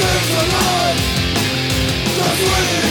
sings alone. That's really